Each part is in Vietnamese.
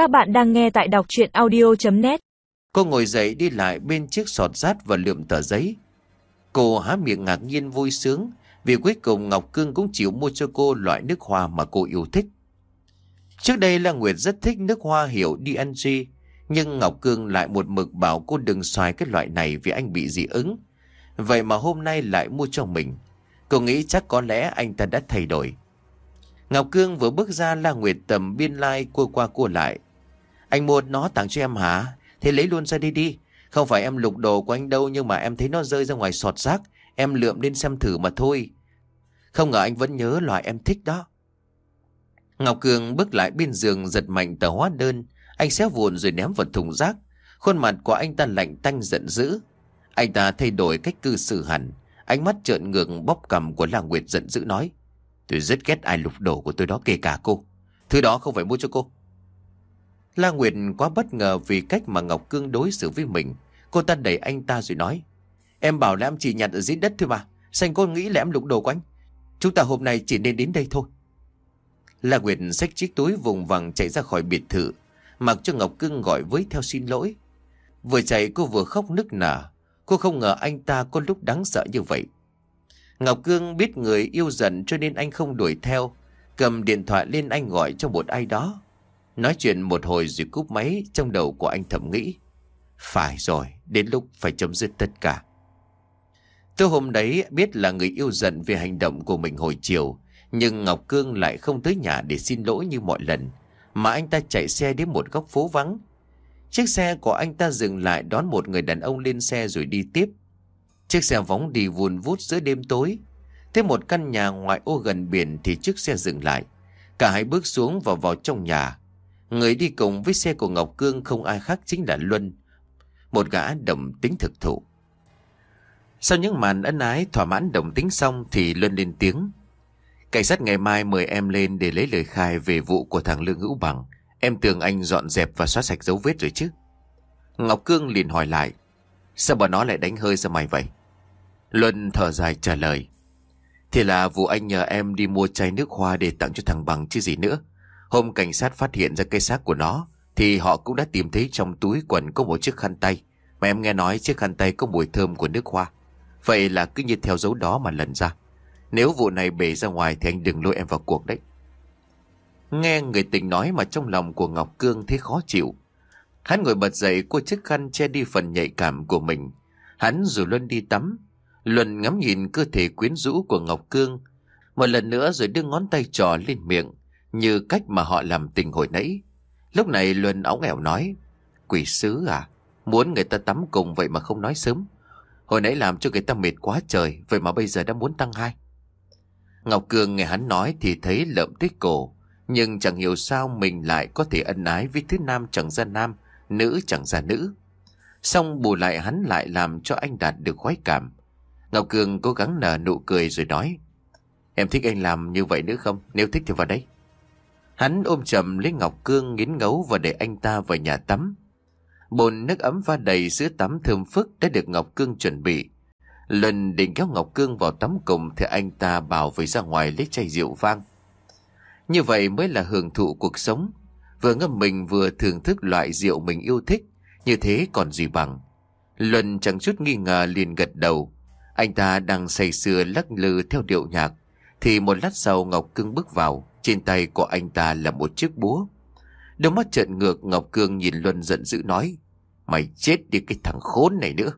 Các bạn đang nghe tại đọc chuyện audio.net Cô ngồi dậy đi lại bên chiếc sọt rát và lượm tờ giấy. Cô há miệng ngạc nhiên vui sướng, vì cuối cùng Ngọc Cương cũng chịu mua cho cô loại nước hoa mà cô yêu thích. Trước đây là Nguyệt rất thích nước hoa hiệu DNG nhưng Ngọc Cương lại một mực bảo cô đừng xoài cái loại này vì anh bị dị ứng. Vậy mà hôm nay lại mua cho mình. Cô nghĩ chắc có lẽ anh ta đã thay đổi. Ngọc Cương vừa bước ra La Nguyệt tầm biên lai cua qua cua lại. Anh mua nó tặng cho em hả? Thế lấy luôn ra đi đi. Không phải em lục đồ của anh đâu, nhưng mà em thấy nó rơi ra ngoài sọt rác. Em lượm lên xem thử mà thôi. Không ngờ anh vẫn nhớ loại em thích đó. Ngọc Cường bước lại bên giường giật mạnh tờ hóa đơn. Anh xé vụn rồi ném vào thùng rác. Khuôn mặt của anh ta lạnh tanh giận dữ. Anh ta thay đổi cách cư xử hẳn. Ánh mắt trợn ngược bóp cầm của làng Nguyệt giận dữ nói. Tôi rất ghét ai lục đồ của tôi đó, kể cả cô. Thứ đó không phải mua cho cô. La Nguyệt quá bất ngờ vì cách mà Ngọc Cương đối xử với mình. Cô ta đẩy anh ta rồi nói. Em bảo là em chỉ nhặt ở dưới đất thôi mà. Sao cô nghĩ là em lục đồ của anh? Chúng ta hôm nay chỉ nên đến đây thôi. La Nguyệt xách chiếc túi vùng vằng chạy ra khỏi biệt thự. Mặc cho Ngọc Cương gọi với theo xin lỗi. Vừa chạy cô vừa khóc nức nở. Cô không ngờ anh ta có lúc đáng sợ như vậy. Ngọc Cương biết người yêu giận cho nên anh không đuổi theo. Cầm điện thoại lên anh gọi cho một ai đó. Nói chuyện một hồi rồi cúp máy trong đầu của anh thầm nghĩ. Phải rồi, đến lúc phải chấm dứt tất cả. Tôi hôm đấy biết là người yêu giận về hành động của mình hồi chiều. Nhưng Ngọc Cương lại không tới nhà để xin lỗi như mọi lần. Mà anh ta chạy xe đến một góc phố vắng. Chiếc xe của anh ta dừng lại đón một người đàn ông lên xe rồi đi tiếp. Chiếc xe vóng đi vùn vút giữa đêm tối. Thế một căn nhà ngoài ô gần biển thì chiếc xe dừng lại. Cả hai bước xuống và vào trong nhà. Người đi cùng với xe của Ngọc Cương không ai khác chính là Luân. Một gã đồng tính thực thụ. Sau những màn ân ái thỏa mãn đồng tính xong thì Luân lên tiếng. Cảnh sát ngày mai mời em lên để lấy lời khai về vụ của thằng Lương Hữu Bằng. Em tưởng anh dọn dẹp và xóa sạch dấu vết rồi chứ. Ngọc Cương liền hỏi lại. Sao bọn nó lại đánh hơi ra mày vậy? Luân thở dài trả lời. Thì là vụ anh nhờ em đi mua chai nước hoa để tặng cho thằng Bằng chứ gì nữa. Hôm cảnh sát phát hiện ra cây xác của nó, thì họ cũng đã tìm thấy trong túi quần có một chiếc khăn tay. Mà em nghe nói chiếc khăn tay có mùi thơm của nước hoa. Vậy là cứ như theo dấu đó mà lần ra. Nếu vụ này bể ra ngoài thì anh đừng lôi em vào cuộc đấy. Nghe người tình nói mà trong lòng của Ngọc Cương thấy khó chịu. Hắn ngồi bật dậy cô chiếc khăn che đi phần nhạy cảm của mình. Hắn rồi Luân đi tắm. Luân ngắm nhìn cơ thể quyến rũ của Ngọc Cương. Một lần nữa rồi đưa ngón tay trò lên miệng. Như cách mà họ làm tình hồi nãy. Lúc này Luân ống ẻo nói. Quỷ sứ à? Muốn người ta tắm cùng vậy mà không nói sớm. Hồi nãy làm cho người ta mệt quá trời. Vậy mà bây giờ đã muốn tăng hai. Ngọc cường nghe hắn nói thì thấy lợm tích cổ. Nhưng chẳng hiểu sao mình lại có thể ân ái với thứ nam chẳng ra nam, nữ chẳng ra nữ. Xong bù lại hắn lại làm cho anh đạt được khoái cảm. Ngọc cường cố gắng nở nụ cười rồi nói. Em thích anh làm như vậy nữa không? Nếu thích thì vào đây. Hắn ôm chầm lấy Ngọc Cương nghiến ngấu và để anh ta vào nhà tắm. Bồn nước ấm pha đầy sữa tắm thơm phức đã được Ngọc Cương chuẩn bị. Lần định kéo Ngọc Cương vào tắm cùng thì anh ta bảo phải ra ngoài lấy chai rượu vang. Như vậy mới là hưởng thụ cuộc sống. Vừa ngâm mình vừa thưởng thức loại rượu mình yêu thích. Như thế còn gì bằng. Luân chẳng chút nghi ngờ liền gật đầu. Anh ta đang say sưa lắc lư theo điệu nhạc. Thì một lát sau Ngọc Cương bước vào. Trên tay của anh ta là một chiếc búa. Đôi mắt trợn ngược, Ngọc Cương nhìn Luân giận dữ nói. Mày chết đi cái thằng khốn này nữa.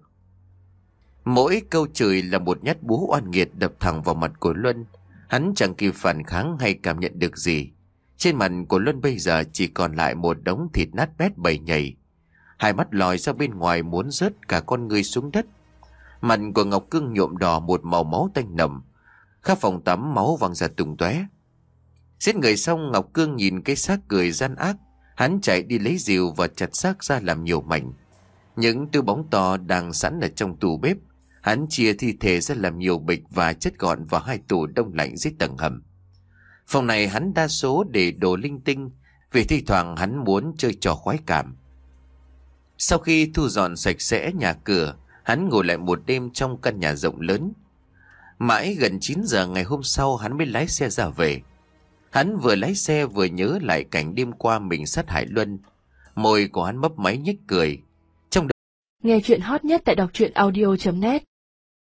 Mỗi câu chửi là một nhát búa oan nghiệt đập thẳng vào mặt của Luân. Hắn chẳng kịp phản kháng hay cảm nhận được gì. Trên mặt của Luân bây giờ chỉ còn lại một đống thịt nát bét bầy nhầy. Hai mắt lòi ra bên ngoài muốn rớt cả con người xuống đất. Mặt của Ngọc Cương nhuộm đỏ một màu máu tanh nồng. Khắp phòng tắm máu văng ra tung tóe. Giết người xong Ngọc Cương nhìn cái xác cười gian ác. Hắn chạy đi lấy rìu và chặt xác ra làm nhiều mảnh. Những tư bóng to đang sẵn ở trong tủ bếp Hắn chia thi thể ra làm nhiều bịch và chất gọn vào hai tủ đông lạnh dưới tầng hầm. Phòng này hắn đa số để đồ linh tinh, vì thi thoảng hắn muốn chơi trò khoái cảm. Sau khi thu dọn sạch sẽ nhà cửa, hắn ngồi lại một đêm trong căn nhà rộng lớn. Mãi gần 9 giờ ngày hôm sau hắn mới lái xe ra về. Hắn vừa lái xe vừa nhớ lại cảnh đêm qua mình sát hại Luân. Môi của hắn mấp máy nhếch cười. Trong đó... Nghe chuyện hot nhất tại đọc truyện audio.net